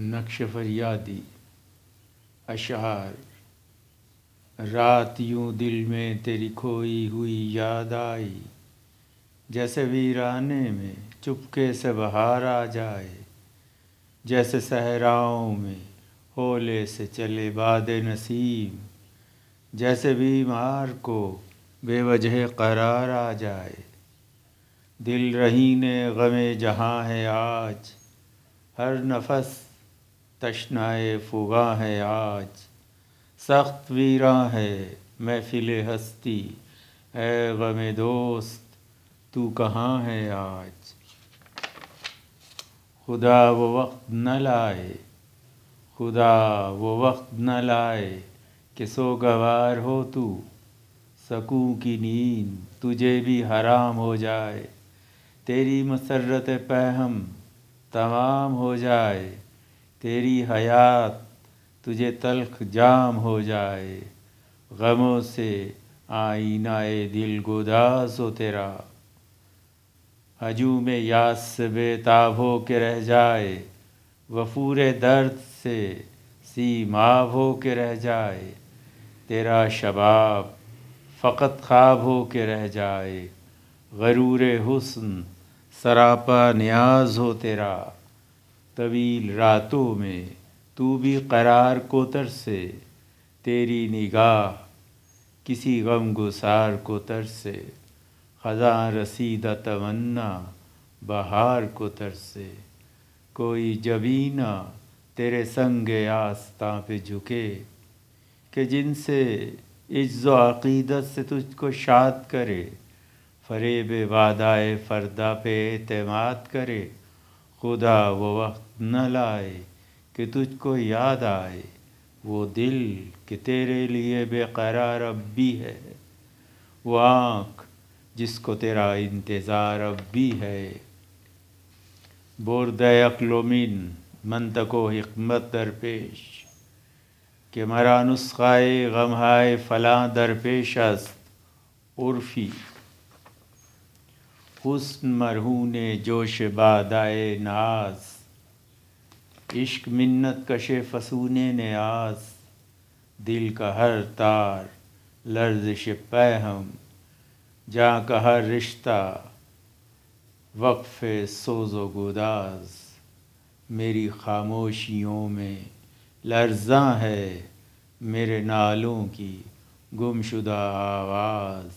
نقش فریادی، اشعار۔ رات یوں دل میں تیری کھوئی ہوئی یاد آئی، جیسے ویرانے میں چپکے سے بہار آ جائے، جیسے صحراؤں میں ہولے سے چلے باد نسیم، جیسے بیمار کو بے وجہ قرار آ جائے۔ دل رہین غم جہاں ہے آج، ہر نفس تشنائے فغاں ہے آج۔ سخت ویراں ہے محفل ہستی۔ اے غم دوست، تو کہاں ہے آج؟ خدا وہ وقت نہ لائے۔ خدا وہ وقت نہ لائے کہ سو گوار ہو تو۔ سکوں کی نیند تجھے بھی حرام ہو جائے۔ تیری مسرت پہم تمام ہو جائے۔ تیری حیات تجھے تلخ جام ہو جائے۔ غموں سے آئینہ دل گداز ہو تیرا۔ ہجو میں یاس سے بے تاب ہو کے رہ جائے۔ وفور درد سے سی ماب ہو کے رہ جائے۔ تیرا شباب فقط خواب ہو کے رہ جائے۔ غرور حسن سراپا نیاز ہو تیرا۔ طویل راتوں میں تو بھی قرار کو ترسے تیری نگاہ کسی غم گسار کو ترسے خزاں رسیدہ تمنا بہار کو ترسے کوئی جبینہ تیرے سنگ آستاں پہ جھکے کہ جن سے عز و عقیدت سے تجھ کو شاد کرے، فریب وعدائے فردا پہ اعتماد کرے۔ خدا وہ وقت نہ لائے کہ تجھ کو یاد آئے۔ وہ دل کہ تیرے لیے بے قرار اب بھی ہے۔ وہ آنکھ جس کو تیرا انتظار اب بھی ہے۔ برد عقل و من منطق و حکمت درپیش۔ کہ مرا نسخائے غمہائے فلاں درپیش است عرفی۔ حسن مرہون جوش بادائے ناز۔ عشق منت کش فسون نیاز۔ دل کا ہر تار لرزش پہم جہاں کا ہر رشتہ وقف سوز و گداز۔ میری خاموشیوں میں لرزاں ہے میرے نالوں کی گم شدہ آواز۔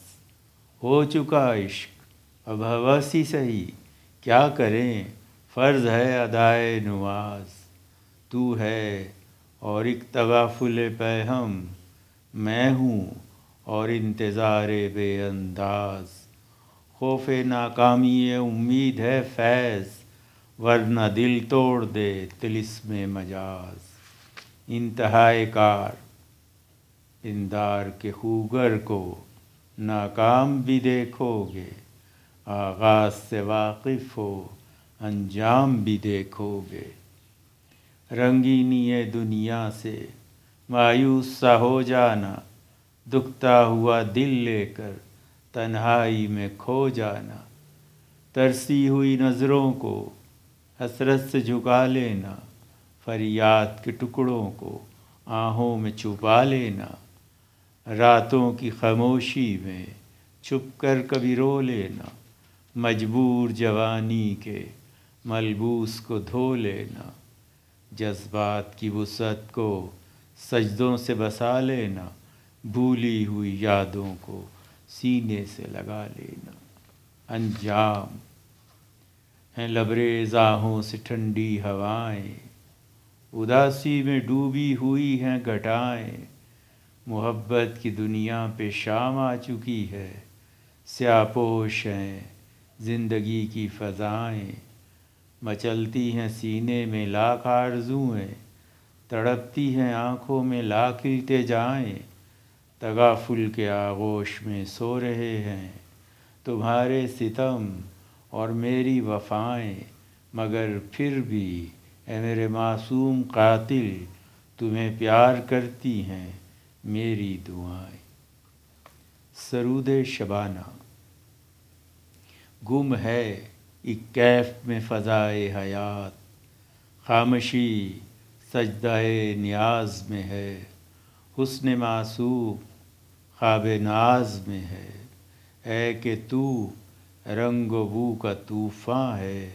ہو چکا عشق اب حواسی سہی کیا کریں؟ فرض ہے ادائے نواز۔ تو ہے اور ایک تغافل پہم میں ہوں اور انتظار بے انداز۔ خوف ناکامی امید ہے فیض۔ ورنہ دل توڑ دے تلسم مجاز۔ انتہائے کار۔ اندار کے خوگر کو ناکام بھی دیکھو گے۔ آغاز سے واقف ہو، انجام بھی دیکھو گے۔ رنگینی دنیا سے مایوس سا ہو جانا، دکھتا ہوا دل لے کر تنہائی میں کھو جانا۔ ترسی ہوئی نظروں کو، حسرت سے جھکا لینا۔ فریاد کے ٹکڑوں کو آہوں میں چھپا لینا۔ راتوں کی خاموشی میں چھپ کر کبھی رو لینا۔ مجبور جوانی کے ملبوس کو دھو لینا، جذبات کی وسعت کو سجدوں سے بسا لینا، بھولی ہوئی یادوں کو سینے سے لگا لینا۔ انجام۔ ہیں لبریز آہوں سے ٹھنڈی ہوائیں، اداسی میں ڈوبی ہوئی ہیں گھٹائیں۔ محبت کی دنیا پہ شام آ چکی ہے، سیاپوش ہیں زندگی کی فضائیں۔ مچلتی ہیں سینے میں لاکھ آرزوئیں، تڑپتی ہیں آنکھوں میں لاکھ التجائیں تغافل کے آغوش میں سو رہے ہیں، تمہارے ستم اور میری وفائیں۔ مگر پھر بھی اے میرے معصوم قاتل، تمہیں پیار کرتی ہیں میری دعائیں۔ سرود شبانہ۔ گم ہے ایک کیف میں فضائے حیات، خامشی سجدہ نیاز میں ہے، حسن معصوم خواب ناز میں ہے۔ اے کہ تو رنگ و بو کا طوفاں ہے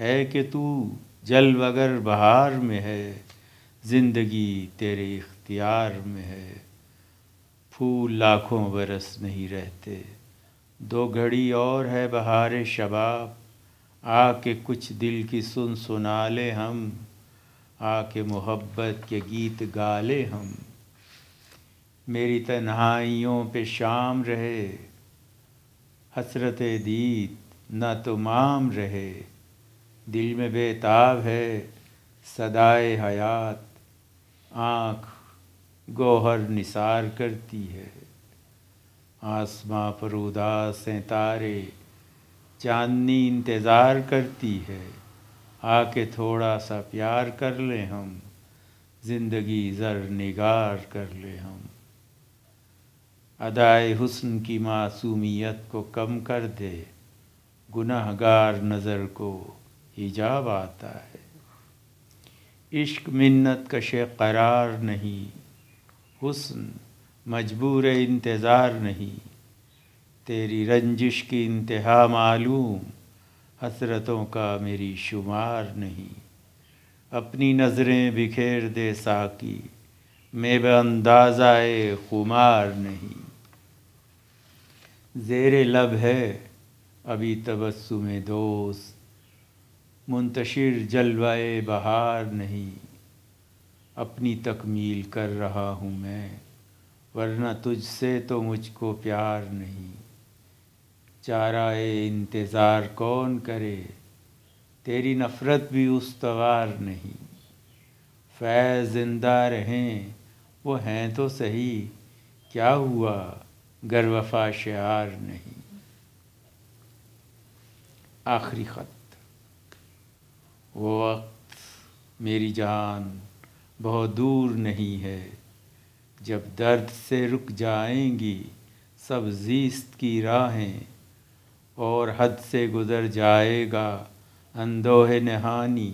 ہے کہ تو جل وگر بہار میں ہے، زندگی تیرے اختیار میں ہے۔ پھول لاکھوں برس نہیں رہتے۔ دو گھڑی اور ہے بہار شباب۔ آ کے کچھ دل کی سن سنا لے ہم، آ کے محبت کے گیت گا لے ہم۔ میری تنہائیوں پہ شام رہے، حسرت دید نہ تو مام رہے۔ دل میں بے تاب ہے صدائے حیات، آنکھ گوہر نثار کرتی ہے۔ آسماں پر اداسیں تارے چاندنی انتظار کرتی ہے۔ آ کے تھوڑا سا پیار کر لیں ہم، زندگی زر نگار کر لیں ہم۔ ادائے حسن کی معصومیت کو کم کر دے گناہ گار نظر کو حجاب آتا ہے۔ عشق منت کش قرار نہیں، حسن مجبور انتظار نہیں، تیری رنجش کی انتہا معلوم، حسرتوں کا میری شمار نہیں۔ اپنی نظریں بکھیر دے ساکی میں بے اندازہ خمار نہیں۔ زیر لب ہے ابھی تبسم دوست، منتشر جلوائے بہار نہیں۔ اپنی تکمیل کر رہا ہوں میں۔ ورنہ تجھ سے تو مجھ کو پیار نہیں۔ چارہ انتظار کون کرے؟ تیری نفرت بھی استوار نہیں۔ فیض زندہ رہیں، وہ ہیں تو صحیح۔ کیا ہوا؟ گر وفا شعار نہیں۔ آخری خط۔ وہ وقت میری جان بہت دور نہیں ہے۔ جب درد سے رک جائیں گی سب زیست کی راہیں اور حد سے گزر جائے گا، اندوہ نہانی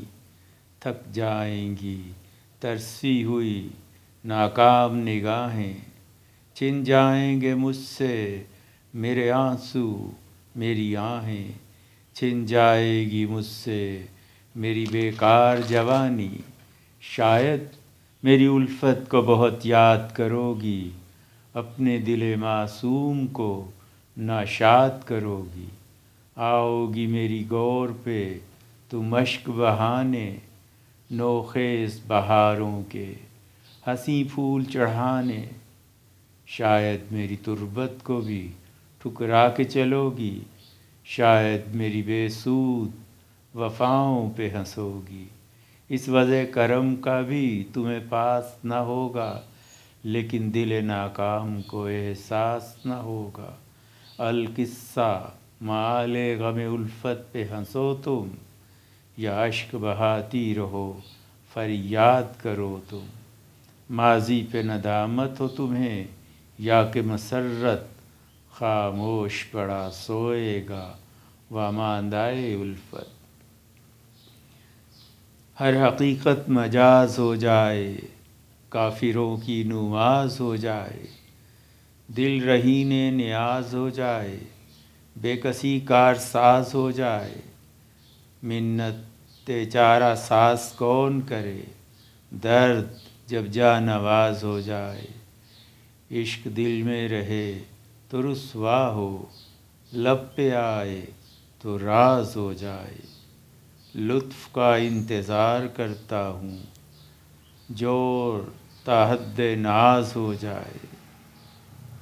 تھک جائیں گی ترسی ہوئی ناکام نگاہیں۔ چن جائیں گے مجھ سے میرے آنسو، میری آہیں۔ چھن جائے گی مجھ سے میری بیکار جوانی، شاید میری الفت کو بہت یاد کرو گی اپنے دل معصوم کو ناشاد کرو گی آؤ گی میری گور پہ تو مشق بہانے، نوخیز بہاروں کے ہنسی پھول چڑھانے۔ شاید میری تربت کو بھی ٹھکرا کے چلو گی شاید میری بے سود وفاؤں پہ ہنسو گی اس وجہ کرم کا بھی تمہیں پاس نہ ہوگا، لیکن دل ناکام کو احساس نہ ہوگا۔ القصہ مال غم الفت پہ ہنسو تم، یا اشک بہاتی رہو، فریاد کرو تم۔ ماضی پہ ندامت ہو تمہیں، یا کہ مسرت خاموش پڑا سوئے گا، واماندائے الفت۔ ہر حقیقت مجاز ہو جائے، کافروں کی نماز ہو جائے، دل رہین نیاز ہو جائے، بے کسی کار ساز ہو جائے، منت چارہ ساز کون کرے؟ درد جب جا نواز ہو جائے، عشق دل میں رہے تو رسوا ہو، لب پہ آئے تو راز ہو جائے۔ لطف کا انتظار کرتا ہوں۔ جو تحد ناز ہو جائے۔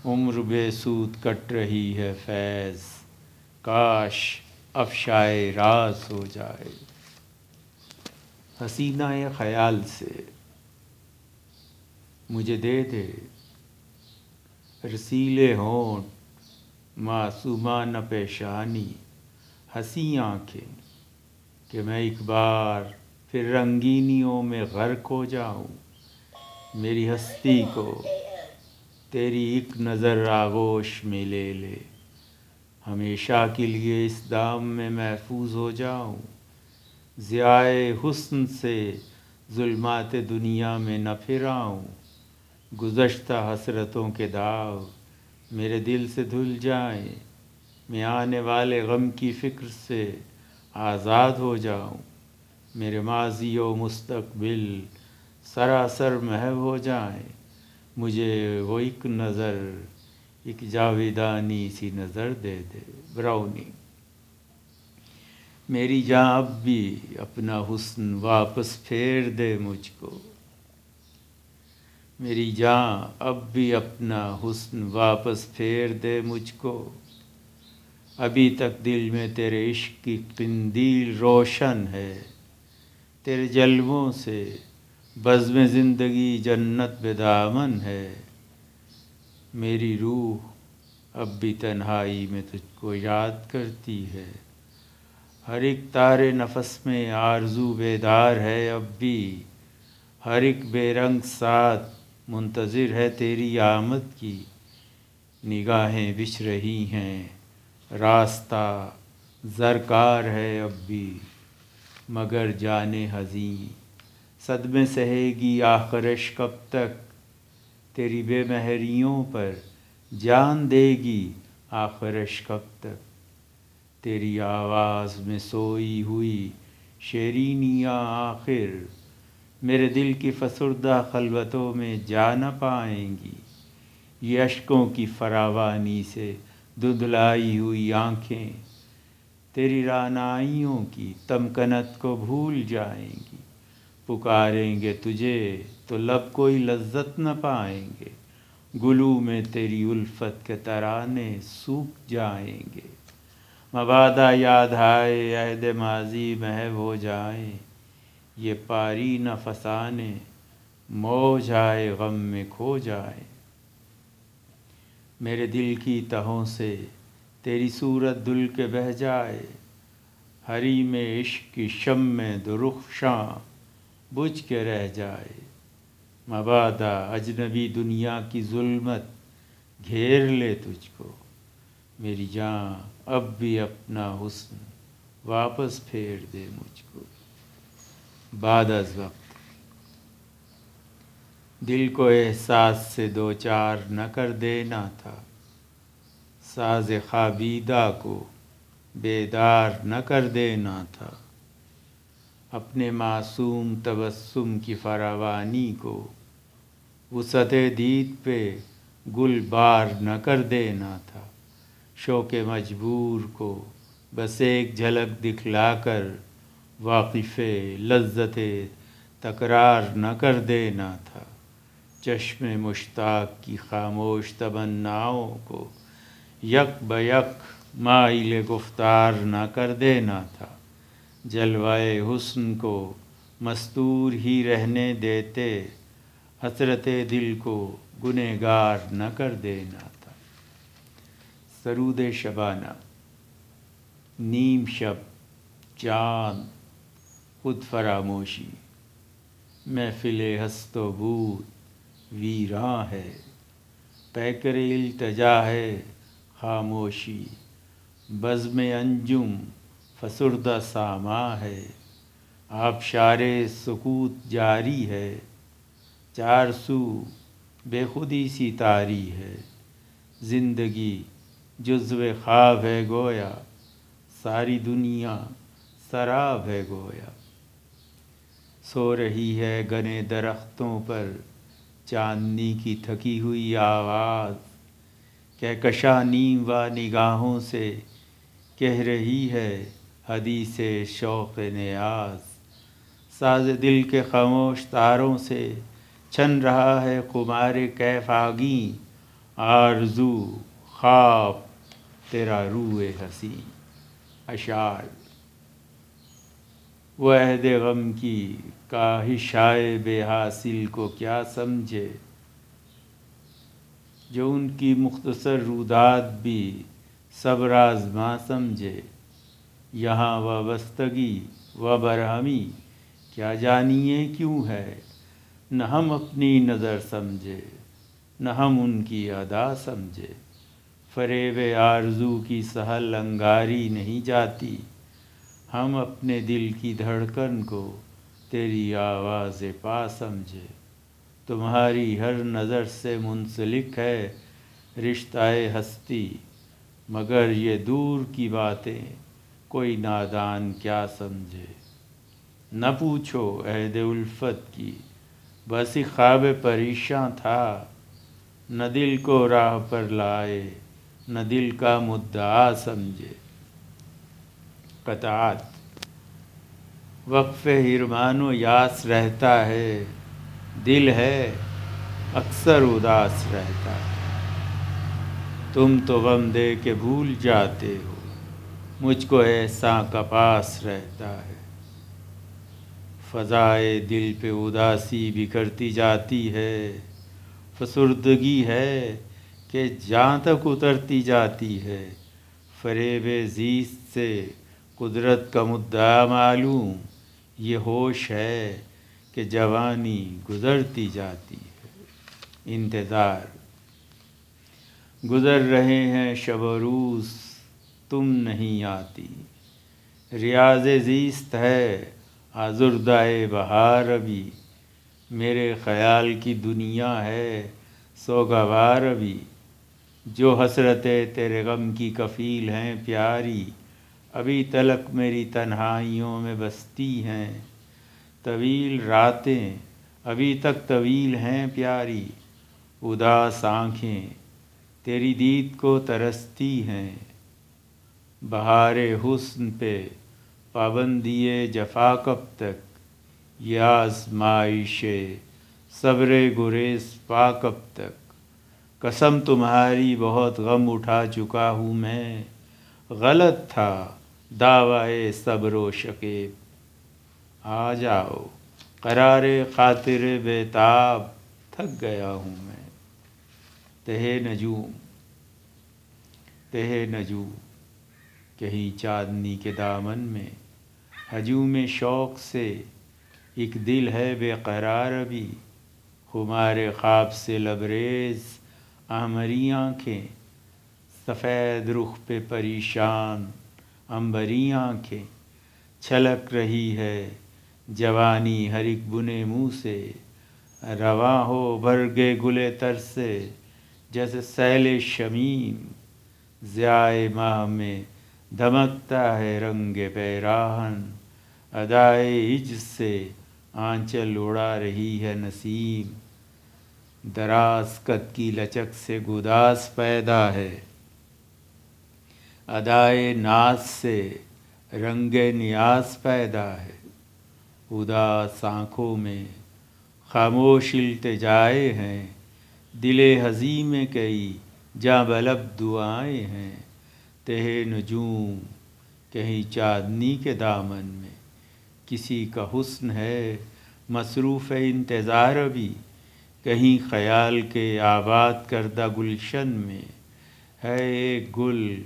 عمر بے سود کٹ رہی ہے فیض۔ کاش افشائے راز ہو جائے۔ حسینہ خیال سے مجھے دے دے۔ رسیلے ہونٹ، معصومانہ پیشانی، ہنسی آنکھیں۔ کہ میں ایک بار پھر رنگینیوں میں غرق ہو جاؤں۔ میری ہستی کو تیری ایک نظر آغوش میں لے لے۔ ہمیشہ کے لیے اس دام میں محفوظ ہو جاؤں۔ ضیائے حسن سے ظلمات دنیا میں نہ پھراؤں۔ گزشتہ حسرتوں کے داغ میرے دل سے دھل جائیں۔ میں آنے والے غم کی فکر سے آزاد ہو جاؤں۔ میرے ماضی و مستقبل سراسر محو ہو جائیں۔ مجھے وہ ایک نظر، ایک جاویدانی سی نظر دے دے۔ براؤنی۔ میری جاں اب بھی اپنا حسن واپس پھیر دے مجھ کو۔ میری جاں اب بھی اپنا حسن واپس پھیر دے مجھ کو۔ ابھی تک دل میں تیرے عشق کی قندیل روشن ہے۔ تیرے جلووں سے بزم زندگی جنت بدامن ہے۔ میری روح اب بھی تنہائی میں تجھ کو یاد کرتی ہے۔ ہر ایک تارے نفس میں آرزو بیدار ہے اب بھی۔ ہر ایک بے رنگ ساتھ منتظر ہے تیری آمد کی۔ نگاہیں بچھ رہی ہیں۔ راستہ زرکار ہے اب بھی، مگر جانے حزین صدمے سہے گی آخرش کب تک؟ تیری بے مہریوں پر جان دے گی آخرش کب تک؟ تیری آواز میں سوئی ہوئی شیرینیاں آخر، میرے دل کی فسردہ خلوتوں میں جا نہ پائیں گی۔ یہ اشکوں کی فراوانی سے دھندلائی ہوئی آنکھیں، تیری رانائیوں کی تمکنت کو بھول جائیں گی۔ پکاریں گے تجھے تو لب کوئی لذت نہ پائیں گے۔ گلو میں تیری الفت کے ترانے سوکھ جائیں گے۔ مبادہ یاد آئے، عہد ماضی محو ہو جائیں یہ پاری نہ فسانے مو جائے غم میں کھو جائے۔ میرے دل کی تہوں سے، تیری صورت دل کے بہ جائے۔ ہری میں عشق کی شم میں درخشاں بجھ کے رہ جائے۔ مبادہ اجنبی دنیا کی ظلمت، گھیر لے تجھ کو۔ میری جان اب بھی اپنا حسن واپس پھیر دے مجھ کو۔ بعد از وقت۔ دل کو احساس سے دو چار نہ کر دینا تھا۔ ساز خابیدہ کو بیدار نہ کر دینا تھا۔ اپنے معصوم تبسم کی فراوانی کو وسعت دید پہ گل بار نہ کر دینا تھا۔ شوق مجبور کو بس ایک جھلک دکھلا کر واقف لذت تکرار نہ کر دینا تھا۔ چشم مشتاق کی خاموش تمناؤں کو یک بیک مائل گفتار نہ کر دینا تھا۔ جلوائے حسن کو مستور ہی رہنے دیتے، حسرت دل کو گنہگار نہ کر دینا تھا۔ سرود شبانہ، نیم شب، چاند، خود فراموشی، محفل ہست و بود۔ ویراں ہے پیکر التجا ہے خاموشی، بزم انجم فسردہ ساما ہے آبشار سکوت جاری ہے، چار سو بے خودی سی تاری ہے، زندگی جزو خواب ہے گویا، ساری دنیا سراب ہے گویا۔ سو رہی ہے گنے درختوں پر چاندنی کی تھکی ہوئی آواز۔ کہکشا نیم و نگاہوں سے کہہ رہی ہے حدیث شوق نیاز۔ ساز دل کے خاموش تاروں سے چھن رہا ہے قمار کیف آگیں۔ آرزو خواب تیرا روح حسین۔ اشعار وہ عہد غم کی کاہشائے بے حاصل کو کیا سمجھے؟ جو ان کی مختصر رودات بھی صبر آزما سمجھے، یہاں وابستگی و برہمی، کیا جانیے کیوں ہے؟ نہ ہم اپنی نظر سمجھے، نہ ہم ان کی ادا سمجھے۔ فریب آرزو کی سہل انگاری نہیں جاتی۔ ہم اپنے دل کی دھڑکن کو تیری آواز پا سمجھے۔ تمہاری ہر نظر سے منسلک ہے رشتہ ہستی، مگر یہ دور کی باتیں کوئی نادان کیا سمجھے۔ نہ پوچھو عہد الفت کی، بس ہی خواب پریشاں تھا۔ نہ دل کو راہ پر لائے، نہ دل کا مدعا سمجھے۔ قطعات۔ وقف ہرمان و یاس رہتا ہے، دل ہے اکثر اداس رہتا ہے۔ تم تو غم دے کے بھول جاتے ہو، مجھ کو ایسا کپاس رہتا ہے۔ فضائے دل پہ اداسی بکھرتی جاتی ہے، فسردگی ہے کہ جہاں تک اترتی جاتی ہے، فریب زیست سے قدرت کا مدعا معلوم۔ یہ ہوش ہے کہ جوانی گزرتی جاتی ہے۔ انتظار۔ گزر رہے ہیں شب و روز، تم نہیں آتی۔ ریاض زیست ہے، آزردائے بہار ابھی۔ میرے خیال کی دنیا ہے سوگوار ابھی۔ جو حسرتیں تیرے غم کی کفیل ہیں پیاری ابھی تلک میری تنہائیوں میں بستی ہیں، طویل راتیں، ابھی تک طویل ہیں پیاری، اداس آنکھیں، تیری دید کو ترستی ہیں۔ بہار حسن پہ پابندی جفا کب تک؟ یہ آزمائش صبر گریز پا کب تک؟ قسم تمہاری بہت غم اٹھا چکا ہوں میں۔ غلط تھا دعوائے صبر و شکیب۔ آ جاؤ، قرار خاطر بے تاب، تھک گیا ہوں میں۔ تہ نجوم تہ نجوم۔ کہیں چاندنی کے دامن میں، ہجوم شوق سے۔ ایک دل ہے بے قرار ابھی ہمارے خواب سے لبریز احمری آنکھیں۔ سفید رخ پہ پریشان۔ امبری آنکھیں چھلک رہی ہے۔ جوانی ہر ایک بنے منہ سے، رواں ہو برگے گلے تر سے۔ جیسے سیل شمیم ضیائے ماہ میں دھمکتا ہے رنگ پیراہن۔ ادائے عج سے آنچل اڑا رہی ہے نسیم۔ دراز قد کی لچک سے گداس پیدا ہے۔ ادائے ناز سے رنگ نیاز پیدا ہے۔ اداس آنکھوں میں خاموش التجائے ہیں۔ دل حضی میں کئی جاں بلب دعائیں ہیں۔ تہ نجوم کہیں چاندنی کے دامن میں۔ کسی کا حسن ہے، مصروف انتظار بھی۔ کہیں خیال کے آباد کردہ گلشن میں۔ ہے ایک گل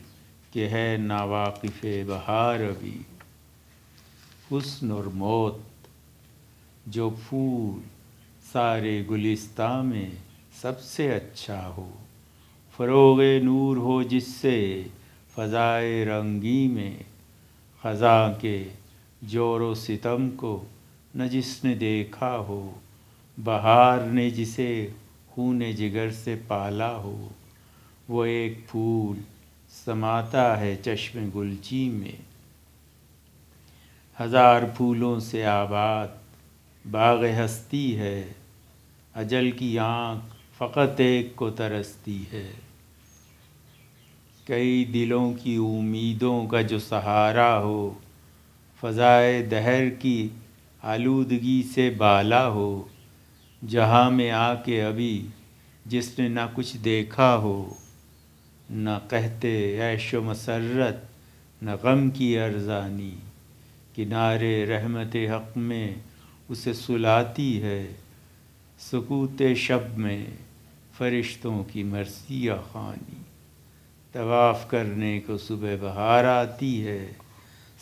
کہ ہے ناواقف بہار ابھی۔ حسن اور موت جو پھول سارے گلستان میں سب سے اچھا ہو۔ فروغ نور ہو جس سے فضائے رنگی میں۔ خزاں کے جور و ستم کو نہ جس نے دیکھا ہو، بہار نے جسے خون جگر سے پالا ہو۔ وہ ایک پھول سماتا ہے چشم گلچی میں۔ ہزار پھولوں سے آباد، باغ ہستی ہے۔ اجل کی آنکھ فقط ایک کو ترستی ہے۔ کئی دلوں کی امیدوں کا جو سہارا ہو، فضائے دہر کی آلودگی سے بالا ہو۔ جہاں میں آ کے ابھی، جس نے نہ کچھ دیکھا ہو۔ نہ کہتے عیش و مسرت، نہ غم کی ارزانی۔ کنارے رحمت حق میں اسے سلاتی ہے، سکوت شب میں فرشتوں کی مرثیہ خانی طواف کرنے کو صبح بہار آتی ہے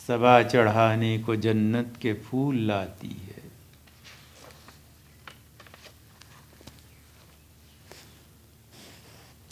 صبا چڑھانے کو جنت کے پھول لاتی ہے۔